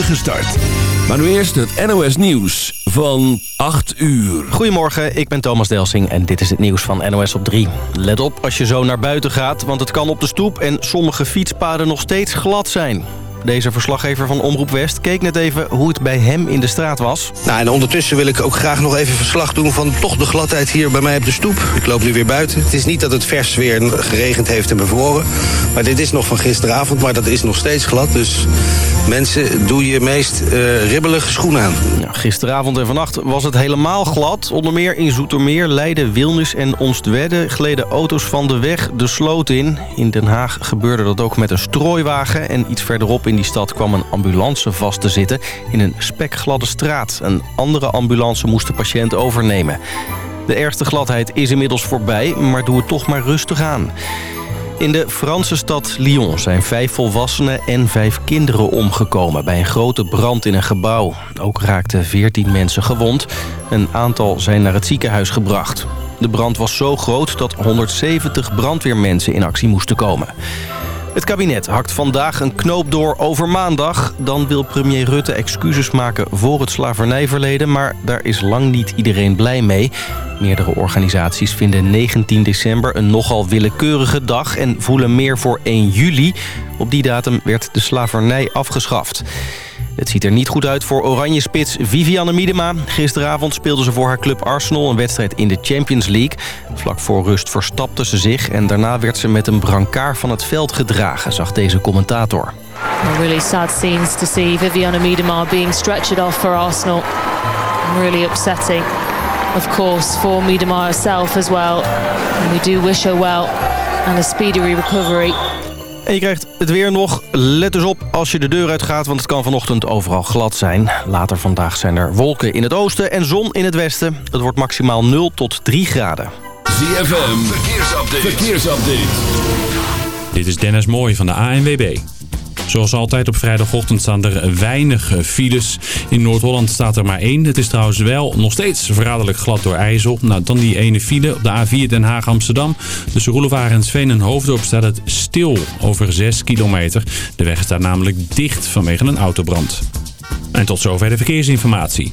start. Maar nu eerst het NOS Nieuws van 8 uur. Goedemorgen, ik ben Thomas Delsing en dit is het nieuws van NOS op 3. Let op als je zo naar buiten gaat, want het kan op de stoep... en sommige fietspaden nog steeds glad zijn. Deze verslaggever van Omroep West keek net even hoe het bij hem in de straat was. Nou, en ondertussen wil ik ook graag nog even verslag doen van toch de gladheid hier bij mij op de stoep. Ik loop nu weer buiten. Het is niet dat het vers weer geregend heeft en bevroren. Maar dit is nog van gisteravond, maar dat is nog steeds glad. Dus mensen, doe je meest uh, ribbelige schoenen aan. Ja, gisteravond en vannacht was het helemaal glad. Onder meer in Zoetermeer, Leiden, Wilnis en Onstwedde gleden auto's van de weg de sloot in. In Den Haag gebeurde dat ook met een strooiwagen en iets verderop in in die stad kwam een ambulance vast te zitten in een spekgladde straat. Een andere ambulance moest de patiënt overnemen. De ergste gladheid is inmiddels voorbij, maar doe het toch maar rustig aan. In de Franse stad Lyon zijn vijf volwassenen en vijf kinderen omgekomen... bij een grote brand in een gebouw. Ook raakten veertien mensen gewond. Een aantal zijn naar het ziekenhuis gebracht. De brand was zo groot dat 170 brandweermensen in actie moesten komen. Het kabinet hakt vandaag een knoop door over maandag. Dan wil premier Rutte excuses maken voor het slavernijverleden... maar daar is lang niet iedereen blij mee. Meerdere organisaties vinden 19 december een nogal willekeurige dag... en voelen meer voor 1 juli. Op die datum werd de slavernij afgeschaft. Het ziet er niet goed uit voor oranje spits Vivianne Miedema. Gisteravond speelde ze voor haar club Arsenal een wedstrijd in de Champions League. Vlak voor rust verstapte ze zich en daarna werd ze met een brancard van het veld gedragen, zag deze commentator. Really sad scenes to see Vivianne Miedema being stretched off for Arsenal. Really upsetting, of course, for Miedema herself as well. We do wish her well and a speedy recovery. En je krijgt het weer nog. Let dus op als je de deur uitgaat, want het kan vanochtend overal glad zijn. Later vandaag zijn er wolken in het oosten en zon in het westen. Het wordt maximaal 0 tot 3 graden. ZFM, verkeersupdate. verkeersupdate. Dit is Dennis Mooij van de ANWB. Zoals altijd op vrijdagochtend staan er weinig files. In Noord-Holland staat er maar één. Het is trouwens wel nog steeds verraderlijk glad door IJssel. Nou, dan die ene file op de A4 Den Haag-Amsterdam. Tussen Roelevaar en Sveen en Hoofddorp staat het stil over 6 kilometer. De weg staat namelijk dicht vanwege een autobrand. En tot zover de verkeersinformatie.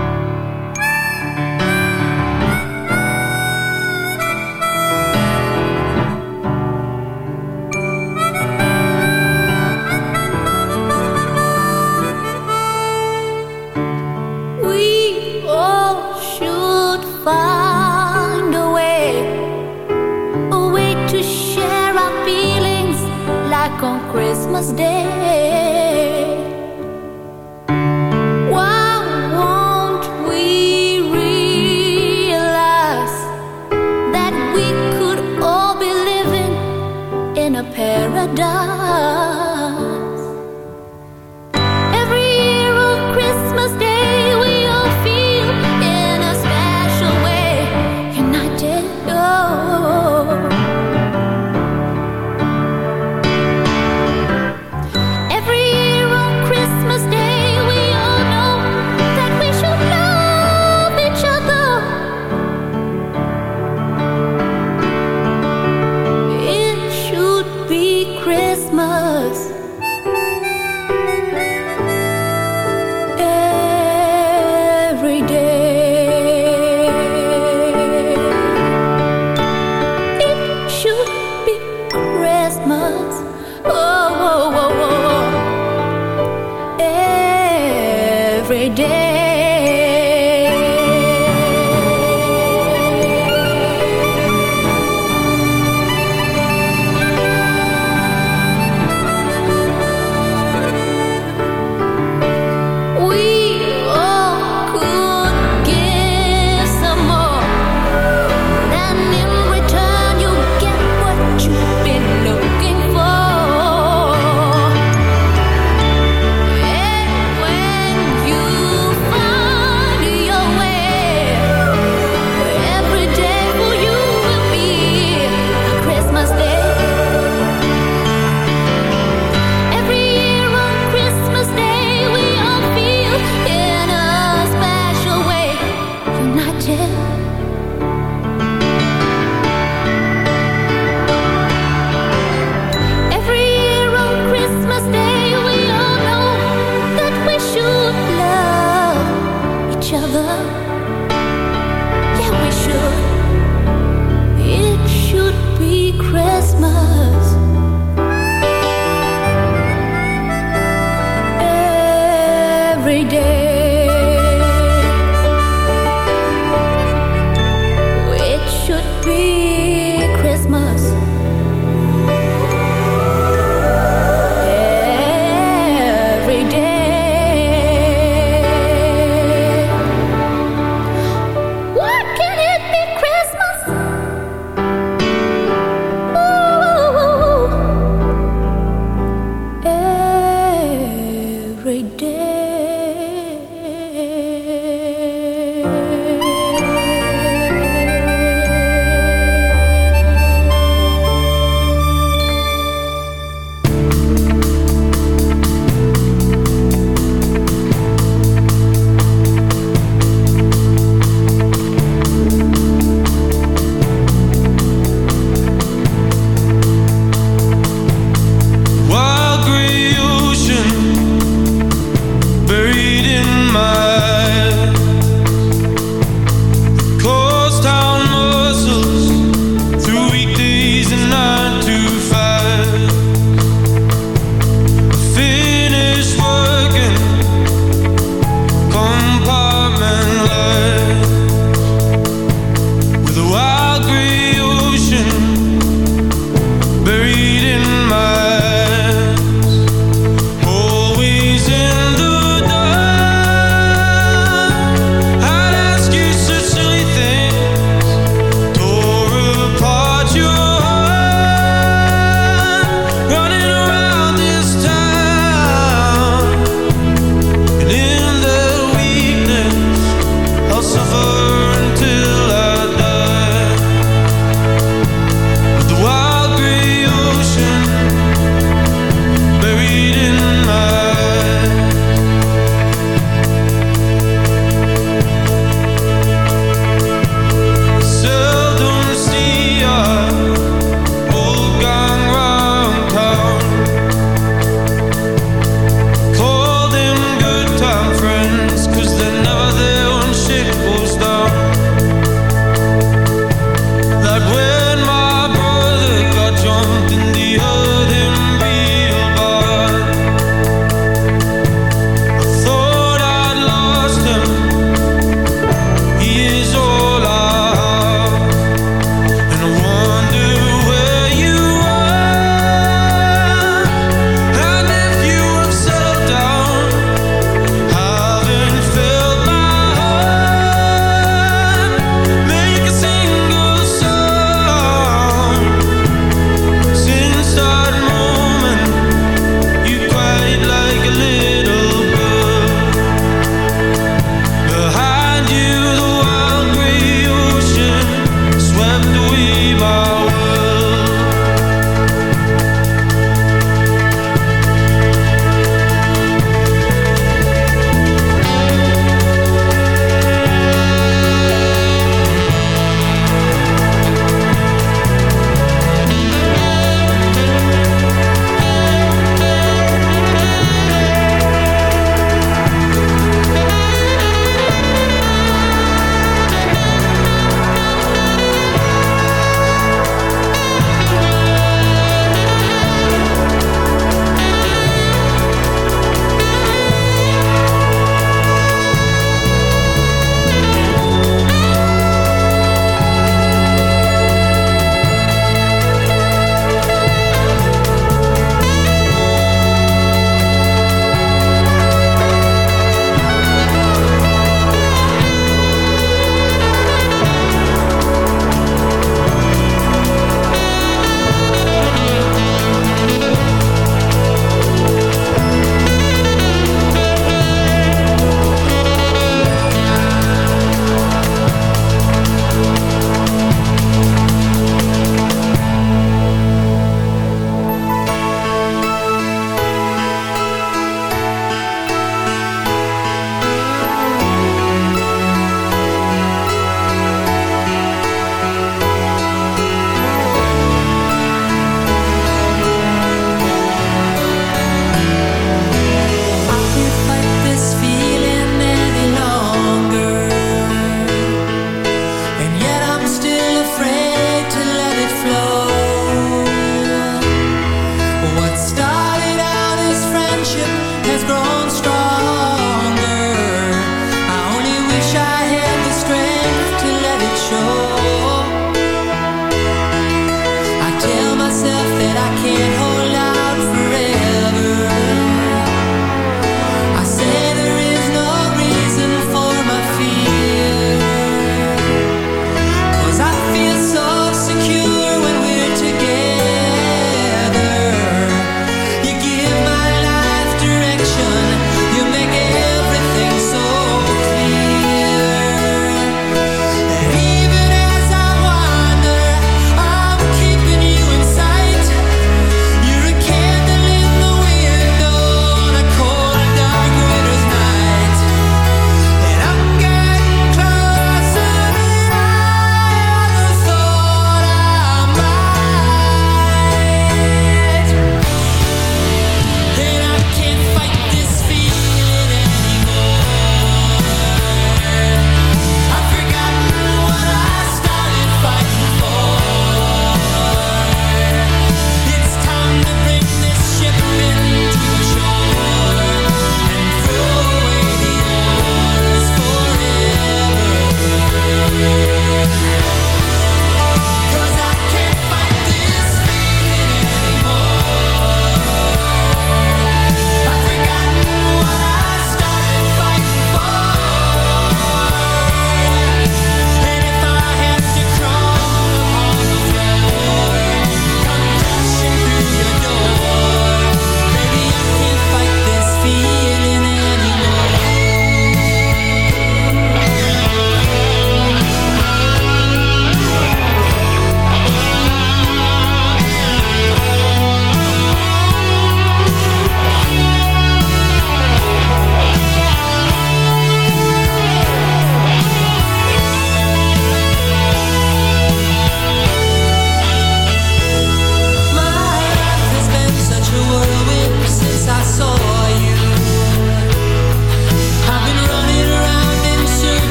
was there.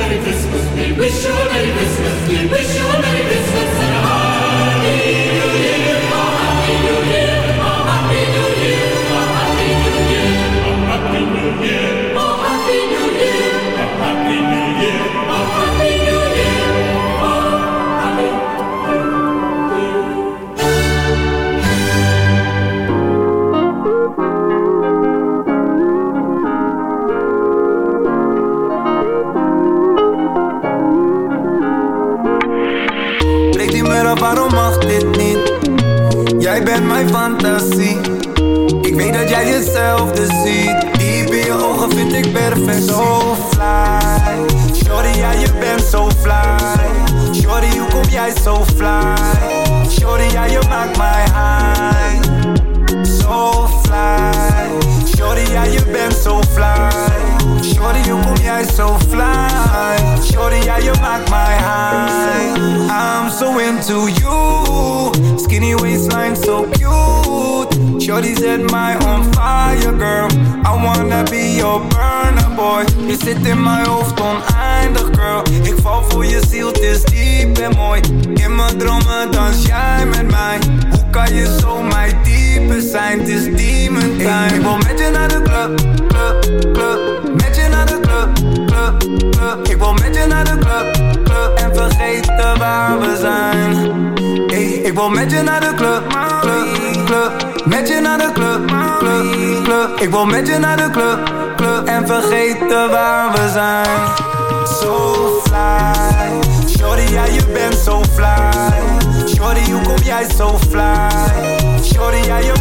Merry Christmas. We wish you a Merry Christmas. We wish you a Merry Christmas. so fly. Shorty, how you rock my high. So fly. Shorty, how you been so fly. Shorty, you move me so fly. Shorty, how you rock my high. I'm so into you. Skinny waistline, so cute. Shorty set my on fire, girl. I wanna be your burner boy. You sit in mijn hoofd on Je ziel het is diep en mooi. In mijn dromen dans jij met mij. Hoe kan je zo mijn type zijn? Het is demon time. Ik wil met je naar de club, club, club. Met je naar de club, club, club. Ik wil met je naar de club, club. En vergeten waar we zijn. Hey, ik wil met je naar de club, club, club. Met je naar de club, club, club. Ik wil met je naar de club, club. En vergeten waar we zijn. So fly. Shorty, ja je bent zo fly? Shorty, hoe kom jij zo fly. Shorty, ja je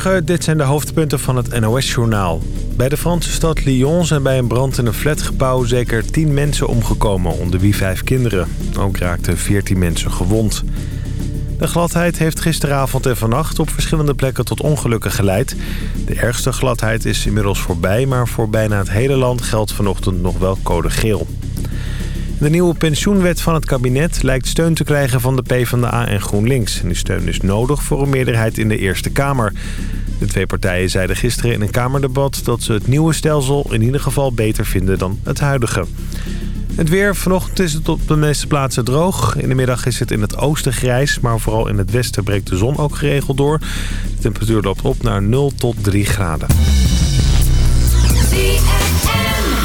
Dit zijn de hoofdpunten van het NOS-journaal. Bij de Franse stad Lyon zijn bij een brand in een flatgebouw zeker 10 mensen omgekomen, onder wie 5 kinderen. Ook raakten 14 mensen gewond. De gladheid heeft gisteravond en vannacht op verschillende plekken tot ongelukken geleid. De ergste gladheid is inmiddels voorbij, maar voor bijna het hele land geldt vanochtend nog wel code geel. De nieuwe pensioenwet van het kabinet lijkt steun te krijgen van de PvdA en GroenLinks. En die steun is nodig voor een meerderheid in de Eerste Kamer. De twee partijen zeiden gisteren in een Kamerdebat dat ze het nieuwe stelsel in ieder geval beter vinden dan het huidige. Het weer. Vanochtend is het op de meeste plaatsen droog. In de middag is het in het oosten grijs, maar vooral in het westen breekt de zon ook geregeld door. De temperatuur loopt op naar 0 tot 3 graden.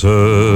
ze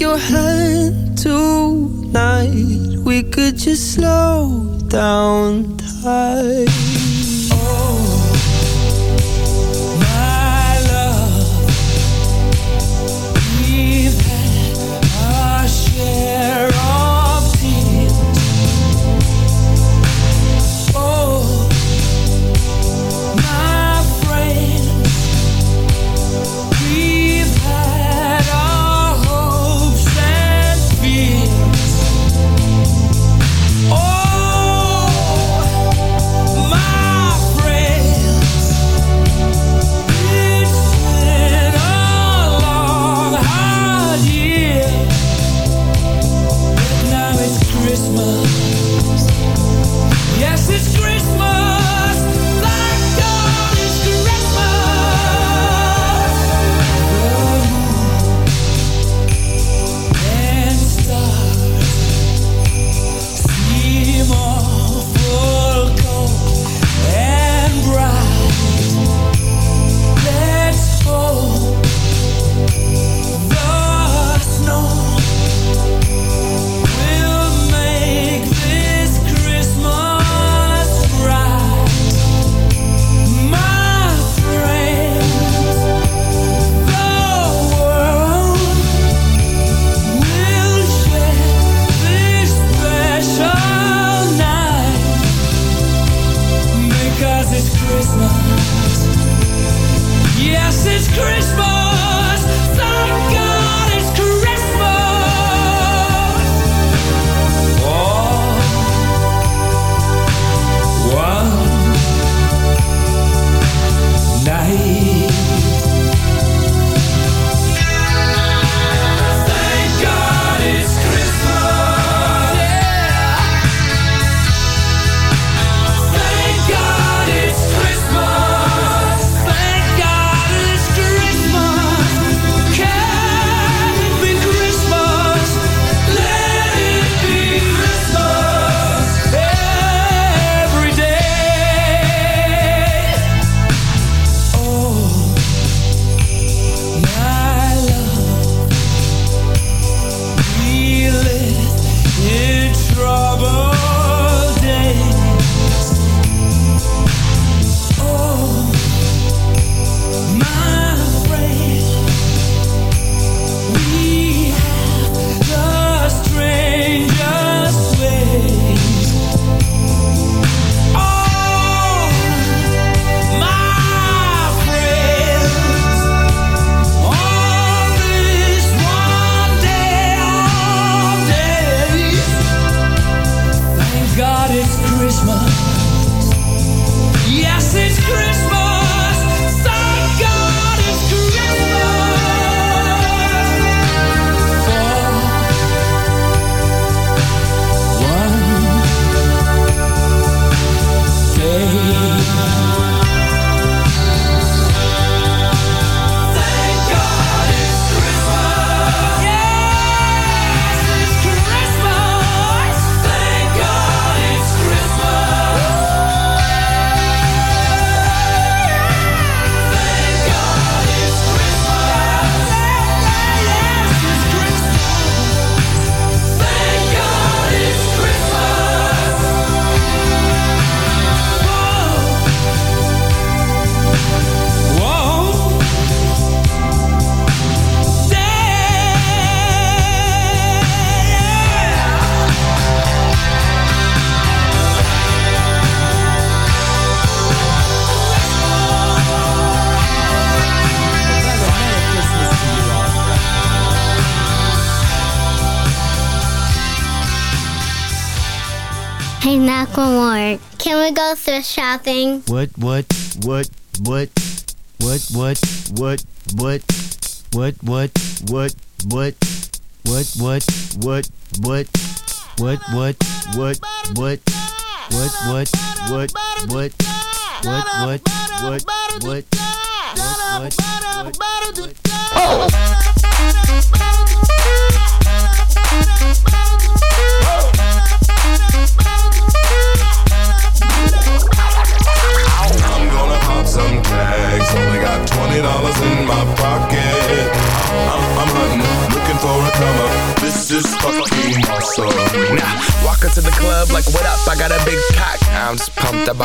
your heart.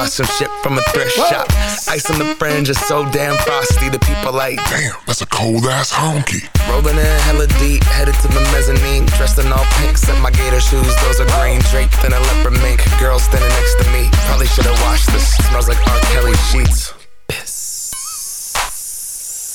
Just. I bought some shit from a thrift shop. Ice on the fringe is so damn frosty. The people like, damn, that's a cold ass honky. Rolling in hella deep, headed to the mezzanine. Dressed in all pink, set my gator shoes. Those are green draped in a leopard mink. Girl standing next to me. Probably should have washed this. Smells like R. Kelly sheets.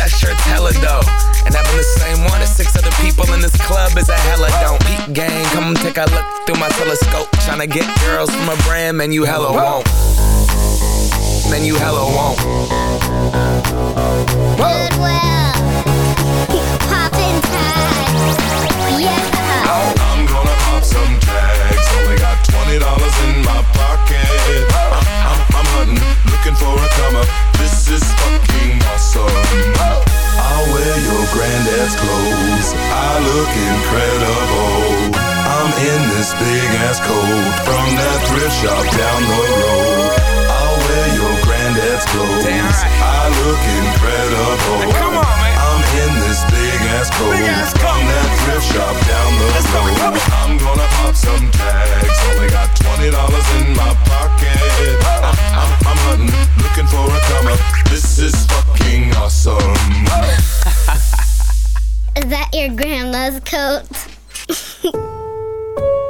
That shirt's hella dope. And having the same one as six other people in this club is a hella don't. Peep gang, come take a look through my telescope. Tryna get girls from a brand, man, you hella won't. Man, you hella won't. Goodwill. Poppin' tags. Yeah. I'm gonna pop some tags. Only got twenty dollars in my pocket. Hunting, looking for a come up. This is fucking awesome. I'll wear your granddad's clothes. I look incredible. I'm in this big ass coat from that thrift shop down the road. I'll wear your granddad's clothes. I look incredible. come on, man. I'm in this big ass coat from that thrift shop down the road. I'm gonna pop some tags. Only got twenty dollars in my pocket. This is fucking awesome. Is that your grandma's coat?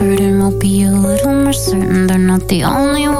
Certain will be a little more certain. They're not the only ones.